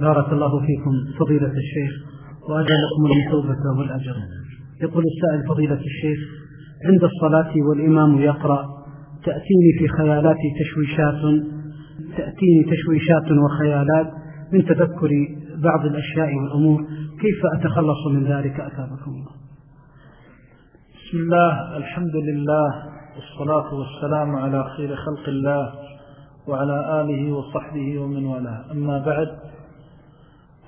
بارك الله فيكم فضيلة الشيخ وأجل لكم المثوبة والأجر. يقول السائل فضيلة الشيخ عند الصلاة والإمام يقرأ تأتيني في خيالاتي تشويشات تأتيني تشويشات وخيالات من تذكر بعض الأشياء والأمور كيف أتخلص من ذلك؟ أثابكم الله. بسم الله الحمد لله والصلاة والسلام على خير خلق الله وعلى آله وصحبه ومن والاه. أما بعد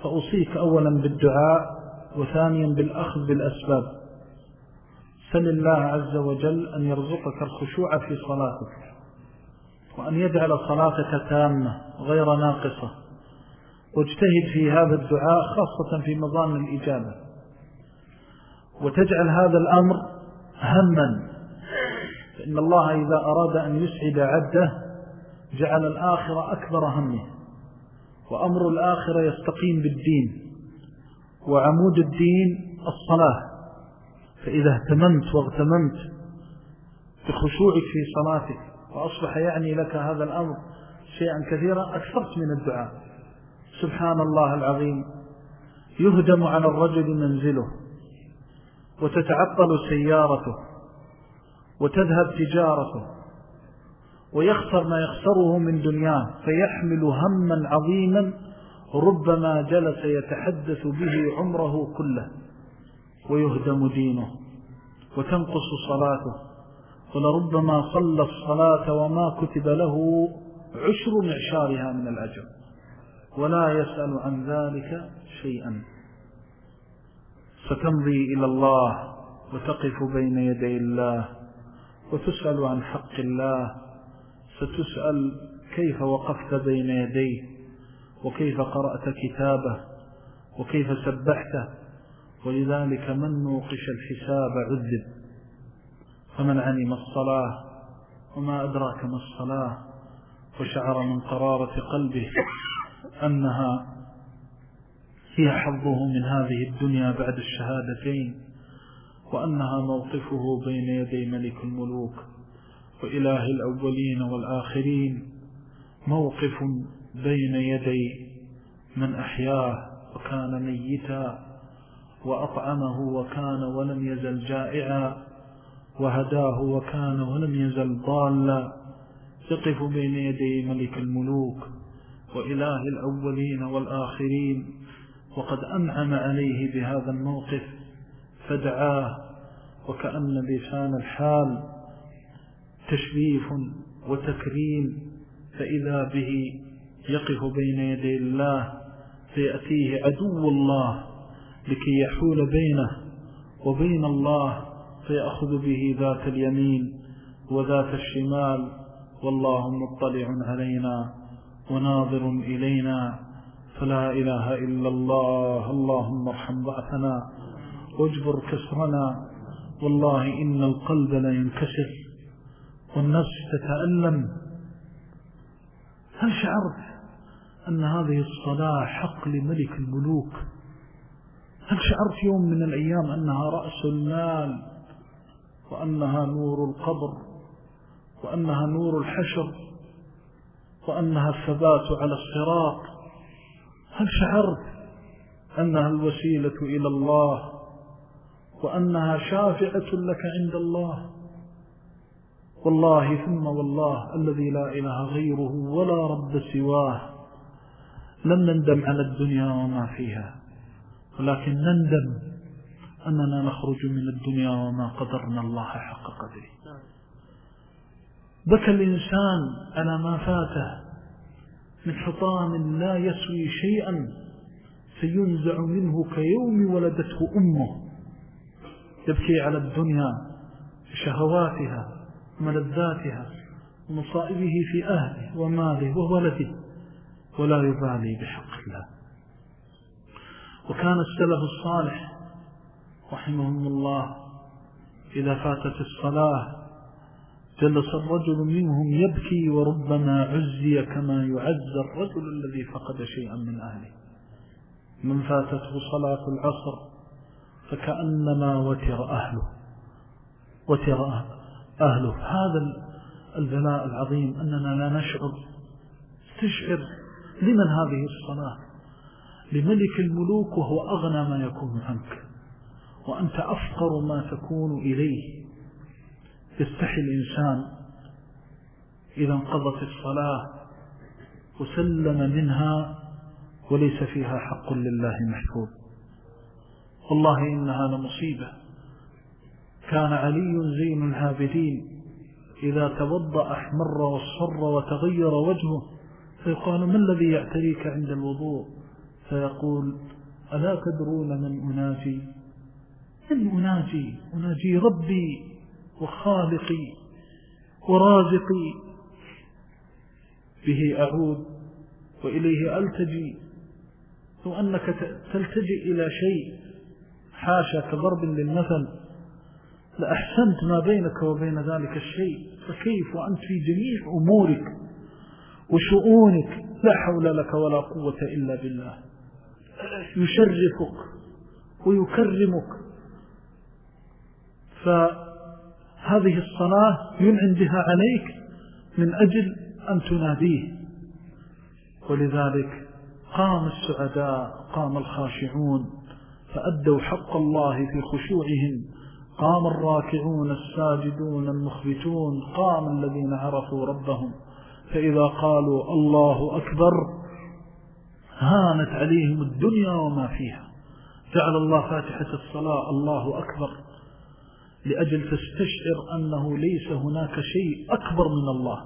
فأوصيك أولا بالدعاء وثانيا بالأخذ بالأسباب. سل الله عز وجل أن يرزقك الخشوع في صلاتك وأن يجعل صلاتك تامة غير ناقصة. واجتهد في هذا الدعاء خاصة في مظان الإجابة. وتجعل هذا الأمر هما. فإن الله إذا أراد أن يسعد عبده جعل الآخرة أكبر همه. وأمر الآخرة يستقيم بالدين وعمود الدين الصلاة. فإذا اهتممت واغتممت بخشوعك في صلاتك وأصبح يعني لك هذا الأمر شيئا كثيرا أكثرت من الدعاء. سبحان الله العظيم. يهدم على الرجل منزله وتتعطل سيارته وتذهب تجارته. ويخسر ما يخسره من دنياه فيحمل هما عظيما ربما جلس يتحدث به عمره كله ويهدم دينه وتنقص صلاته. ولربما صلى الصلاة وما كتب له عشر معشارها من الأجر. ولا يسأل عن ذلك شيئا. فتمضي إلى الله وتقف بين يدي الله وتسأل عن حق الله ستسأل كيف وقفت بين يديه وكيف قرأت كتابه وكيف سبحته ولذلك من نوقش الحساب عذب؟ فمن علم الصلاة وما أدراك ما الصلاة وشعر من قرارة قلبه أنها هي حظه من هذه الدنيا بعد الشهادتين وأنها موقفه بين يدي ملك الملوك. وإله الأولين والآخرين موقف بين يدي من أحياه وكان ميتا وأطعمه وكان ولم يزل جائعا وهداه وكان ولم يزل ضالا يقف بين يدي ملك الملوك وإله الأولين والآخرين وقد أنعم عليه بهذا الموقف فدعاه وكأن بشان الحال تشريف وتكريم فإذا به يقف بين يدي الله فيأتيه عدو الله لكي يحول بينه وبين الله فيأخذ به ذات اليمين وذات الشمال. والله مطلع علينا وناظر إلينا. فلا إله إلا الله اللهم ارحم ضعفنا واجبر كسرنا. والله إن القلب لا ينكسر. والنفس تتألم. هل شعرت أن هذه الصلاة حق لملك الملوك؟ هل شعرت يوم من الأيام أنها رأس المال وأنها نور القبر وأنها نور الحشر وأنها الثبات على الصراط؟ هل شعرت أنها الوسيلة إلى الله وأنها شافعة لك عند الله؟ والله ثم والله الذي لا إله غيره ولا رب سواه. لم نندم على الدنيا وما فيها ولكن نندم أننا نخرج من الدنيا وما قدرنا الله حق قدره. بكى الإنسان على ما فاته من حطام لا يسوي شيئا سينزع منه كيوم ولدته أمه يبكي على الدنيا شهواتها ملذاتها ومصائبه في أهله وماله وولده ولا يبالي بحق الله. وكان السلف الصالح رحمهم الله إذا فاتت الصلاة جلس الرجل منهم يبكي وربما عزي كما يعز الرجل الذي فقد شيئا من أهله. من فاتته صلاة العصر فكأنما وتر أهله. وتر أهله. هذا البلاء العظيم أننا لا نشعر تشعر. لمن هذه الصلاة؟ لملك الملوك وهو أغنى ما يكون عنك. وأنت أفقر ما تكون إليه. يستحي الإنسان إذا انقضت الصلاة وسلم منها وليس فيها حق لله محفوظ. والله إنها لمصيبة. كان علي زين العابدين. إذا توضأ أحمر واصفر وتغير وجهه فيقال ما الذي يعتريك عند الوضوء؟ فيقول ألا تدرون من أناجي من أناجي أناجي ربي وخالقي ورازقي. به أعود وإليه ألتجي. لو أنك تلتجئ إلى شيء حاشا كضرب للمثل لأحسنت ما بينك وبين ذلك الشيء. فكيف وأنت في جميع أمورك وشؤونك لا حول لك ولا قوة إلا بالله. يشرفك ويكرمك. فهذه الصلاة ينعم بها عليك من أجل أن تناديه. ولذلك قام السعداء قام الخاشعون فأدوا حق الله في خشوعهم. قام الراكعون الساجدون المخبتون قام الذين عرفوا ربهم. فإذا قالوا الله أكبر هانت عليهم الدنيا وما فيها. جعل الله فاتحة الصلاة الله أكبر. لأجل تستشعر أنه ليس هناك شيء أكبر من الله.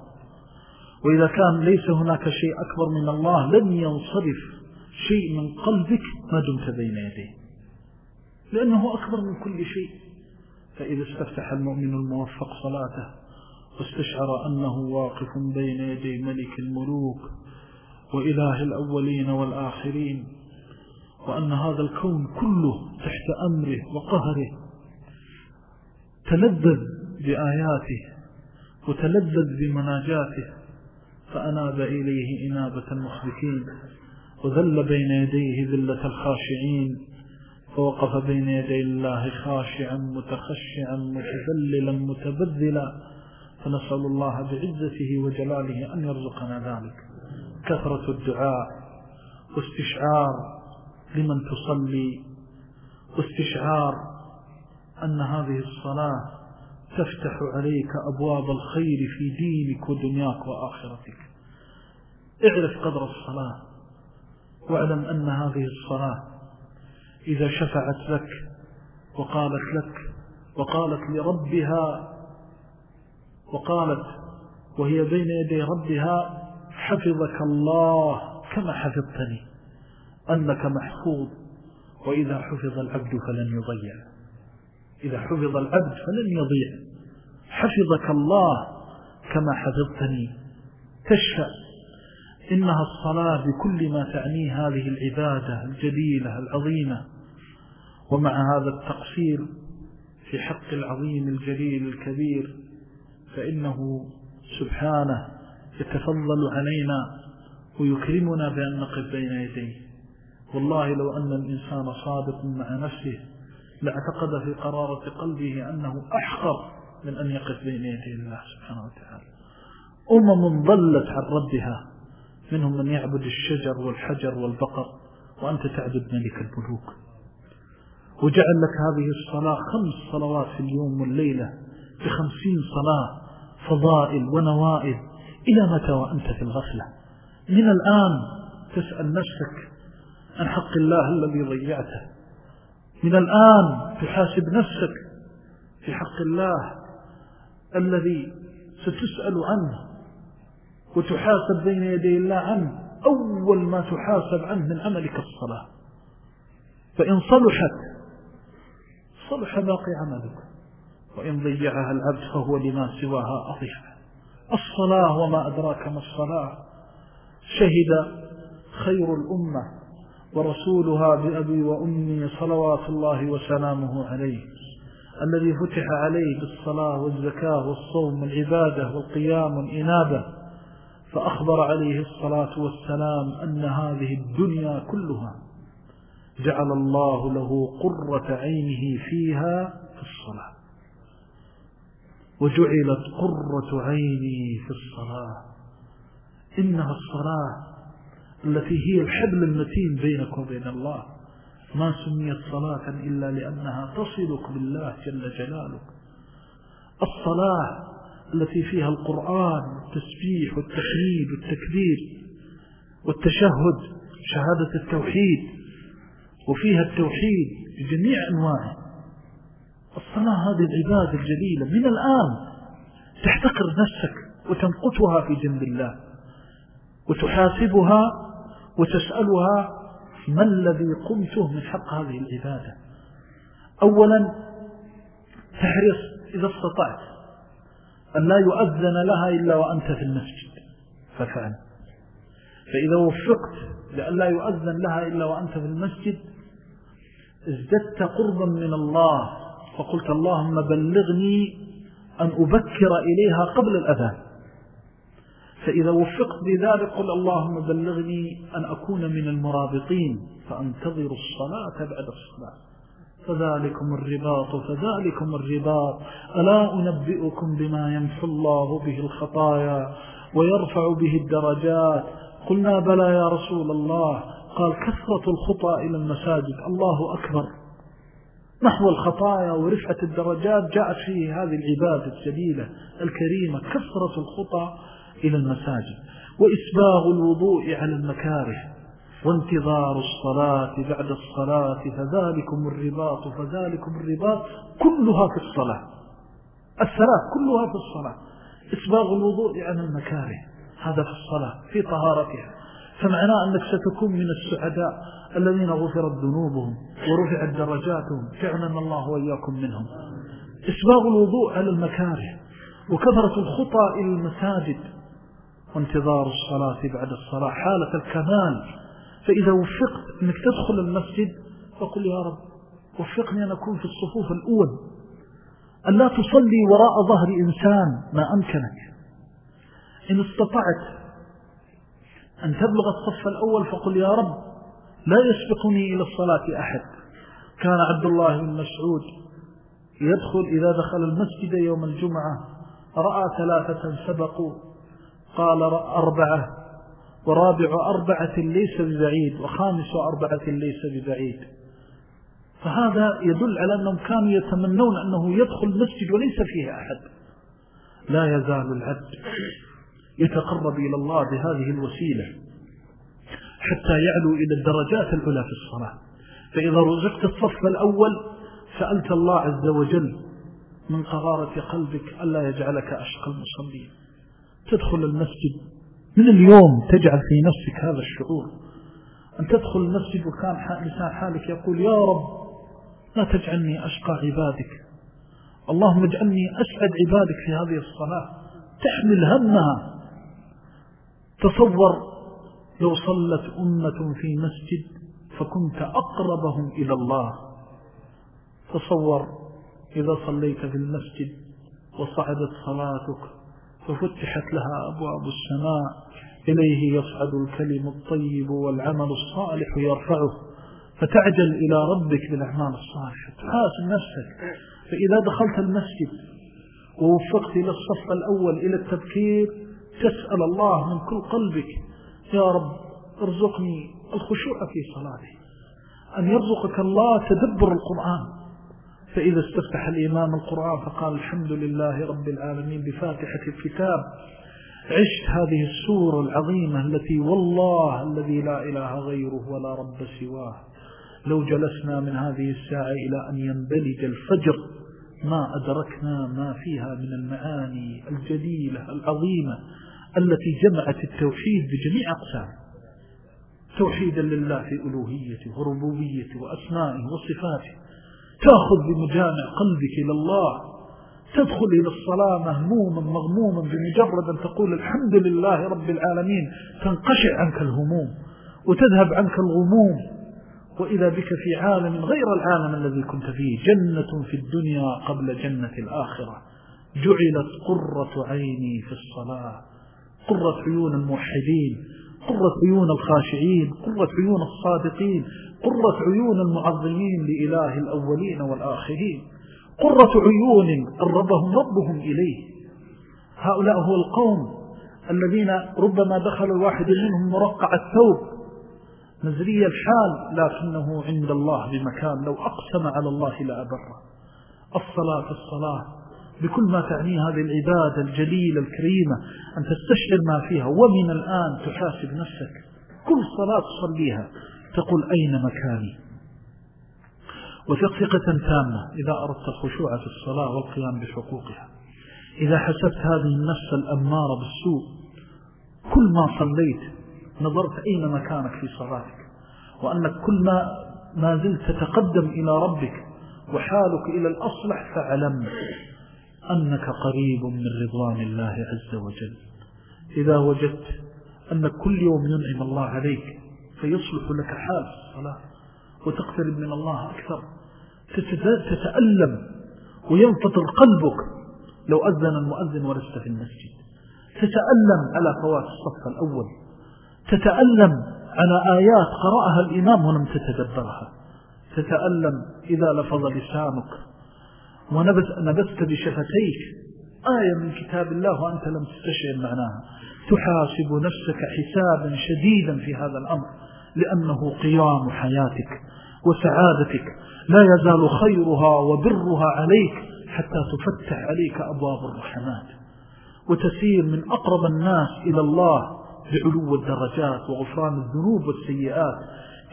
وإذا كان ليس هناك شيء أكبر من الله لن ينصرف شيء من قلبك ما دمت بين يديه. لأنه أكبر من كل شيء. فإذا استفتح المؤمن الموفق صلاته واستشعر أنه واقف بين يدي ملك الملوك وإله الأولين والآخرين وأن هذا الكون كله تحت أمره وقهره تلذذ بآياته وتلذذ بمناجاته فأناب إليه إنابة المخبتين وذل بين يديه ذلة الخاشعين. فوقف بين يدي الله خاشعا متخشعا متذللا متبذلا فنسأل الله بعزته وجلاله أن يرزقنا ذلك. كثرة الدعاء واستشعار لمن تصلي واستشعار أن هذه الصلاة تفتح عليك أبواب الخير في دينك ودنياك وآخرتك. اعرف قدر الصلاة واعلم أن هذه الصلاة إذا شفعت لك وقالت لك وقالت لربها وقالت وهي بين يدي ربها حفظك الله كما حفظتني أنك محفوظ وإذا حفظ العبد فلن يضيع. إذا حفظ العبد فلن يضيع. حفظك الله كما حفظتني. تشفع. إنها الصلاة بكل ما تعنيه هذه العبادة الجليلة العظيمة. ومع هذا التقصير في حق العظيم الجليل الكبير فإنه سبحانه يتفضل علينا ويكرمنا بأن نقف بين يديه. والله لو أن الإنسان صادق مع نفسه لاعتقد في قرارة قلبه أنه أحقر من أن يقف بين يدي الله سبحانه وتعالى. أمم ضلت عن ربها منهم من يعبد الشجر والحجر والبقر وأنت تعبد ملك الملوك وجعل لك هذه الصلاة خمس صلوات في اليوم والليلة بخمسين صلاة فضائل ونوائل. إلى متى وأنت في الغفلة؟ من الآن تسأل نفسك عن حق الله الذي ضيعته. من الآن تحاسب نفسك في حق الله الذي ستسأل عنه وتحاسب بين يدي الله عنه. أول ما تحاسب عنه من عملك الصلاة. فإن صلحت صلح باقي عملك. وإن ضيعها العبد فهو لما سواها أضيع. الصلاة وما أدراك ما الصلاة. شهد خير الأمة ورسولها بأبي وأمي صلوات الله وسلامه عليه الذي فتح عليه بالصلاة والزكاة والصوم والعبادة والقيام والإنابة فأخبر عليه الصلاة والسلام أن هذه الدنيا كلها جعل الله له قرة عينه فيها في الصلاة. وجعلت قرة عيني في الصلاة. إنها الصلاة التي هي الحبل المتين بينك وبين الله. ما سميت صلاة إلا لأنها تصلك بالله جل جلاله. الصلاة التي فيها القرآن والتسبيح والتحميد والتكبير والتشهد شهادة التوحيد وفيها التوحيد بجميع أنواعه. الصلاة هذه العبادة الجليلة من الآن تحتقر نفسك وتنقطها في جنب الله وتحاسبها وتسألها ما الذي قمته من حق هذه العبادة؟ أولا تحرص إذا استطعت أن لا يؤذن لها إلا وأنت في المسجد. ففعل. فإذا وفقت لأن لا يؤذن لها إلا وأنت في المسجد ازددت قربا من الله. فقلت اللهم بلغني أن أبكر إليها قبل الأذان. فإذا وفقت بذلك قل اللهم بلغني أن أكون من المرابطين. فأنتظر الصلاة بعد الصلاة. فذلكم الرباط فذلكم الرباط. ألا أنبئكم بما يمحو الله به الخطايا ويرفع به الدرجات؟ قلنا بلى يا رسول الله. قال كثرة الخطى إلى المساجد. الله أكبر. نحو الخطايا ورفعة الدرجات جاءت فيه هذه العبادة الجليلة الكريمة كثرة الخطى إلى المساجد. وإسباغ الوضوء على المكاره وانتظار الصلاة بعد الصلاة فذلكم الرباط فذلكم الرباط كلها في الصلاة. الثلاث كلها في الصلاة. إسباغ الوضوء على المكاره هذا في الصلاة في طهارتها. فمعناه أنك ستكون من السعداء الذين غفرت ذنوبهم ورفعت درجاتهم جعلنا الله وإياكم منهم. إسباغ الوضوء على المكاره وكثرة الخطى إلى المساجد وانتظار الصلاة بعد الصلاة حالة الكمال. فإذا وفقت أنك تدخل المسجد فقل يا رب وفقني أن أكون في الصفوف الأول. أن لا تصلي وراء ظهر إنسان ما أمكنك. إن استطعت أن تبلغ الصف الأول فقل يا رب لا يسبقني إلى الصلاة أحد. كان عبد الله بن مسعود يدخل إذا دخل المسجد يوم الجمعة رأى ثلاثة سبقوا قال أربعة ورابع أربعة ليس ببعيد وخامس أربعة ليس ببعيد. فهذا يدل على أنهم كانوا يتمنون أنه يدخل المسجد وليس فيه أحد. لا يزال العبد يتقرب إلى الله بهذه الوسيلة حتى يعلو إلى الدرجات العلى في الصلاة. فإذا رزقت الصف الأول سألت الله عز وجل من قرارة قلبك ألا يجعلك أشقى المصلين. تدخل المسجد. من اليوم تجعل في نفسك هذا الشعور؟ أن تدخل المسجد وكان لسان حالك يقول يا رب لا تجعلني أشقى عبادك. اللهم اجعلني أسعد عبادك في هذه الصلاة. تحمل همها. تصور لو صلت أمة في مسجد فكنت أقربهم إلى الله. تصور إذا صليت في المسجد وصعدت صلاتك ففتحت لها أبواب السماء إليه يصعد الكلم الطيب والعمل الصالح يرفعه فتعجل إلى ربك بالأعمال الصالحة. تحاسب نفسك. فإذا دخلت المسجد ووفقت إلى الصف الأول إلى التبكير تسأل الله من كل قلبك يا رب ارزقني الخشوع في صلاتي أن يرزقك الله تدبر القرآن. فإذا استفتح الإمام القرآن فقال الحمد لله رب العالمين بفاتحة الكتاب. عشت هذه السورة العظيمة التي والله الذي لا إله غيره ولا رب سواه. لو جلسنا من هذه الساعة إلى أن ينبلج الفجر ما أدركنا ما فيها من المعاني الجليلة العظيمة. التي جمعت التوحيد بجميع أقسام. توحيدا لله في ألوهيته وربوبيته وأسمائه وصفاته. تأخذ بمجامع قلبك إلى الله. تدخل إلى الصلاة مهموما مغموما بمجرد أن تقول الحمد لله رب العالمين. تنقشع عنك الهموم وتذهب عنك الغموم. وإذا بك في عالم غير العالم الذي كنت فيه جنة في الدنيا قبل جنة الآخرة. جعلت قرة عيني في الصلاة. قرة عيون الموحدين قرة عيون الخاشعين قرة عيون الصادقين قرة عيون المعظمين لإله الأولين والآخرين. قرة عيون قربهم ربهم إليه. هؤلاء هو القوم الذين ربما دخل الواحد منهم مرقع الثوب نزلي الحال لكنه عند الله بمكان لو أقسم على الله لأبره الصلاة الصلاة بكل ما تعني هذه العبادة الجليلة الكريمة أن تستشعر ما فيها ومن الآن تحاسب نفسك. كل صلاة تصليها تقول أين مكاني؟ وثق ثقة تامة إذا أردت الخشوع في الصلاة والقيام بحقوقها. إذا حسبت هذه النفس الأمارة بالسوء كل ما صليت نظرت أين مكانك في صلاتك. وأنك كل ما ما زلت تتقدم إلى ربك وحالك إلى الأصلح فعلم أنك قريب من رضوان الله عز وجل. إذا وجدت أن كل يوم ينعم الله عليك فيصلح لك حال الصلاة وتقترب من الله أكثر. تتألم وينفطر قلبك لو أذن المؤذن ولست في المسجد. تتألم على فوات الصف الأول. تتألم على آيات قرأها الإمام ولم تتدبرها. تتألم إذا لفظ لسانك ونبست بشفتيك. آية من كتاب الله وأنت لم تستشعر معناها. تحاسب نفسك حسابا شديدا في هذا الأمر لأنه قيام حياتك وسعادتك. لا يزال خيرها وبرها عليك حتى تفتح عليك أبواب الرحمات. وتسير من أقرب الناس إلى الله بعلو الدرجات وغفران الذنوب والسيئات.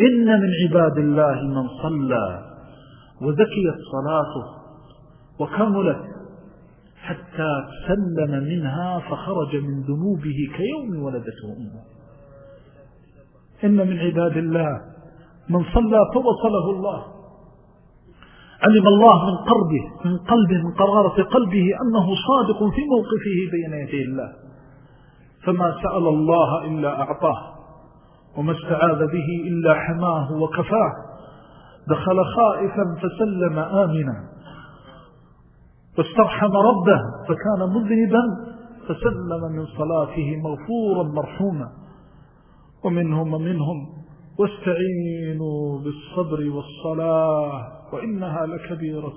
إن من عباد الله من صلى وذكيت صلاته وكملت حتى سلم منها فخرج من ذنوبه كيوم ولدته أمه. إن من عباد الله من صلى فوصله الله. علم الله من قربه من قلبه من قرارة قلبه أنه صادق في موقفه بين يدي الله. فما سأل الله إلا أعطاه وما استعاذ به إلا حماه وكفاه. دخل خائفا فسلم آمنا. واسترحم ربه فكان مذنبا فسلم من صلاته مغفورا مرحوما. ومنهم ومنهم واستعينوا بالصبر والصلاة وإنها لكبيرة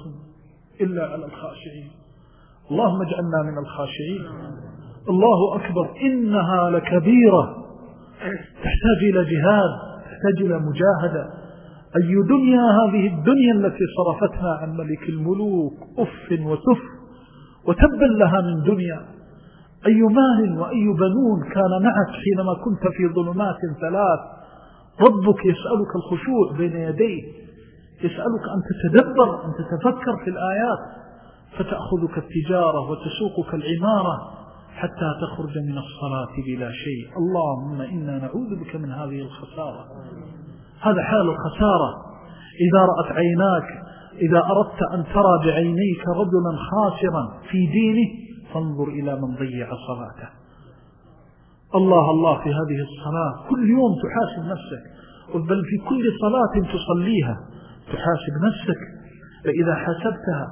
إلا على الخاشعين. اللهم اجعلنا من الخاشعين. الله أكبر إنها لكبيرة. تحتاج إلى جهاد تحتاج إلى مجاهدة. أي دنيا هذه الدنيا التي صرفتها عن ملك الملوك أف وسف وتبا لها من دنيا. أي مال وأي بنون كان معك حينما كنت في ظلمات ثلاث؟ ربك يسألك الخشوع بين يديه يسألك أن تتدبر أن تتفكر في الآيات. فتأخذك التجارة وتسوقك العمارة حتى تخرج من الصلاة بلا شيء. اللهم إنا نعوذ بك من هذه الخسارة. هذا حال الخسارة إذا رأت عيناك إذا أردت أن ترى بعينيك رجلا خاسرا في دينه فانظر إلى من ضيع صلاته. الله الله في هذه الصلاة. كل يوم تحاسب نفسك. بل في كل صلاة تصليها. تحاسب نفسك. فإذا حسبتها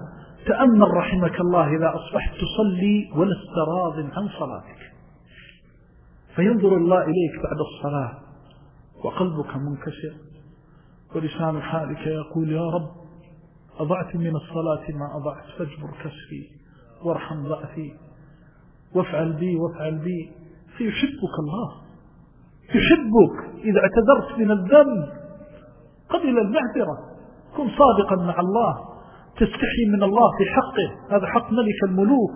تأمل رحمك الله إذا أصبحت تصلي ولست راض عن صلاتك. فينظر الله إليك بعد الصلاة. وقلبك منكسر. ولسان حالك يقول يا رب أضعت من الصلاة ما أضعت فاجبر كسفي وارحم ضعفي. وافعل بي وافعل بي. فيحبك الله. يحبك إذا اعتذرت من الذنب قبل المعذرة كن صادقا مع الله. تستحي من الله في حقه. هذا حق ملك الملوك.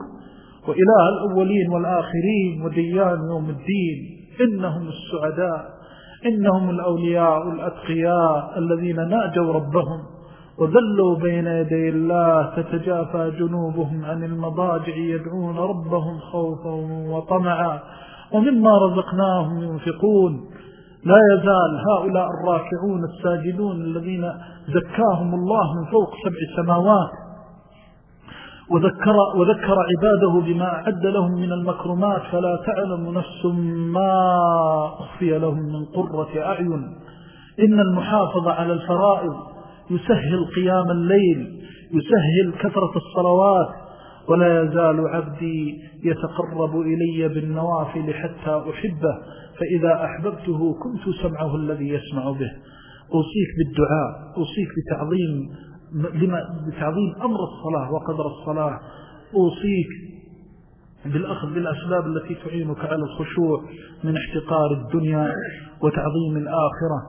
وإله الأولين والآخرين وديان يوم الدين. إنهم السعداء. إنهم الأولياء الأتقياء الذين ناجوا ربهم وذلوا بين يدي الله تتجافى جنوبهم عن المضاجع يدعون ربهم خوفا وطمعا ومما رزقناهم ينفقون. لا يزال هؤلاء الراكعون الساجدون الذين زكاهم الله من فوق سبع سماوات وذكر, وذكر عباده بما أعد لهم من المكرمات فلا تعلم نفس ما أخفي لهم من قرة أعين. إن المحافظة على الفرائض يسهل قيام الليل يسهل كثرة الصلوات ولا يزال عبدي يتقرب إلي بالنوافل حتى أحبه فإذا أحببته كنت سمعه الذي يسمع به. أوصيك بالدعاء أوصيك بتعظيم بما بتعظيم أمر الصلاة وقدر الصلاة أوصيك بالأخذ بالأسباب التي تعينك على الخشوع من احتقار الدنيا وتعظيم الآخرة.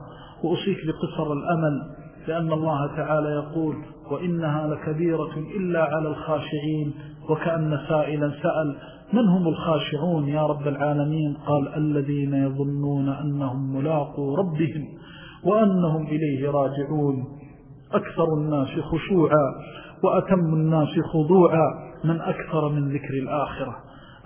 وأصيك بقصر الأمل لأن الله تعالى يقول وإنها لكبيرة إلا على الخاشعين. وكأن سائلا سأل من هم الخاشعون يا رب العالمين؟ قال الذين يظنون أنهم ملاقوا ربهم وأنهم إليه راجعون. أكثر الناس خشوعا وأتم الناس خضوعا من أكثر من ذكر الآخرة.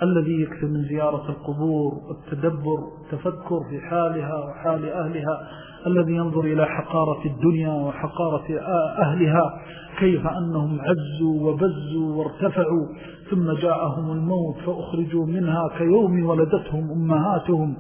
الذي يكثر من زيارة القبور والتدبر والتفكر في حالها وحال أهلها الذي ينظر إلى حقارة الدنيا وحقارة أهلها كيف أنهم عزوا وبزوا وارتفعوا ثم جاءهم الموت فأخرجوا منها كيوم ولدتهم أمهاتهم.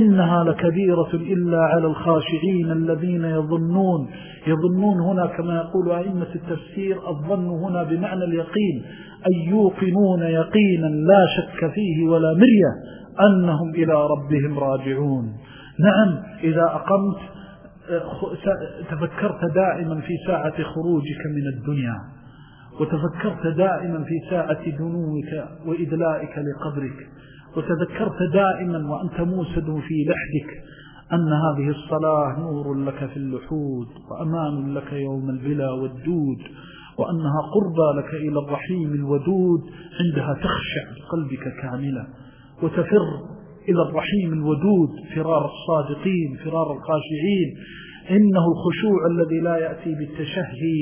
إنها لكبيرة إلا على الخاشعين الذين يظنون. يظنون هنا كما يقول أئمة التفسير الظن هنا بمعنى اليقين أن يوقنون يقينا لا شك فيه ولا مرية أنهم إلى ربهم راجعون. نعم إذا أقمت تفكرت دائما في ساعة خروجك من الدنيا وتفكرت دائما في ساعة دنوك وإدلائك لقبرك وتذكرت دائما وأنت موسد في لحدك أن هذه الصلاة نور لك في اللحود وأمان لك يوم البلا والدود وأنها قربى لك إلى الرحيم الودود عندها تخشع بقلبك كاملة وتفر إلى الرحيم الودود فرار الصادقين فرار الخاشعين. إنه الخشوع الذي لا يأتي بالتشهي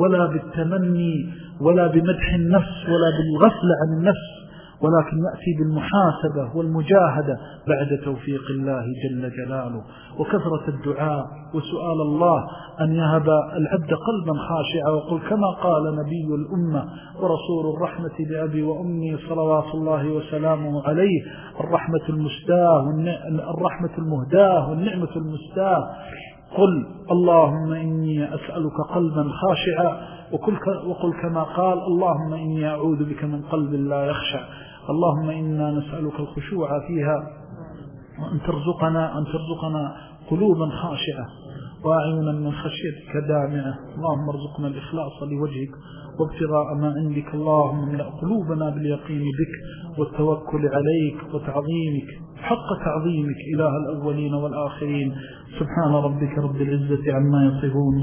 ولا بالتمني ولا بمدح النفس ولا بالغفلة عن النفس. ولكن يأتي بالمحاسبة والمجاهدة بعد توفيق الله جل جلاله. وكثرة الدعاء وسؤال الله أن يهب العبد قلبا خاشعا وقل كما قال نبي الأمة ورسول الرحمة لأبي وأمي صلوات الله وسلامه عليه الرحمة المستاة الرحمة المهداة والنعمة المستاة. قل اللهم إني أسألك قلبا خاشعا وقل كما قال اللهم إني أعوذ بك من قلب لا يخشع اللهم إنا نسألك الخشوع فيها وأن ترزقنا, أن ترزقنا قلوبا خاشعة وأعينا من خشيتك دامعة. اللهم ارزقنا الإخلاص لوجهك وابتغاء ما عندك. اللهم املأ قلوبنا باليقين بك والتوكل عليك وتعظيمك حق تعظيمك إله الأولين والآخرين. سبحان ربك رب العزة عما يصفون.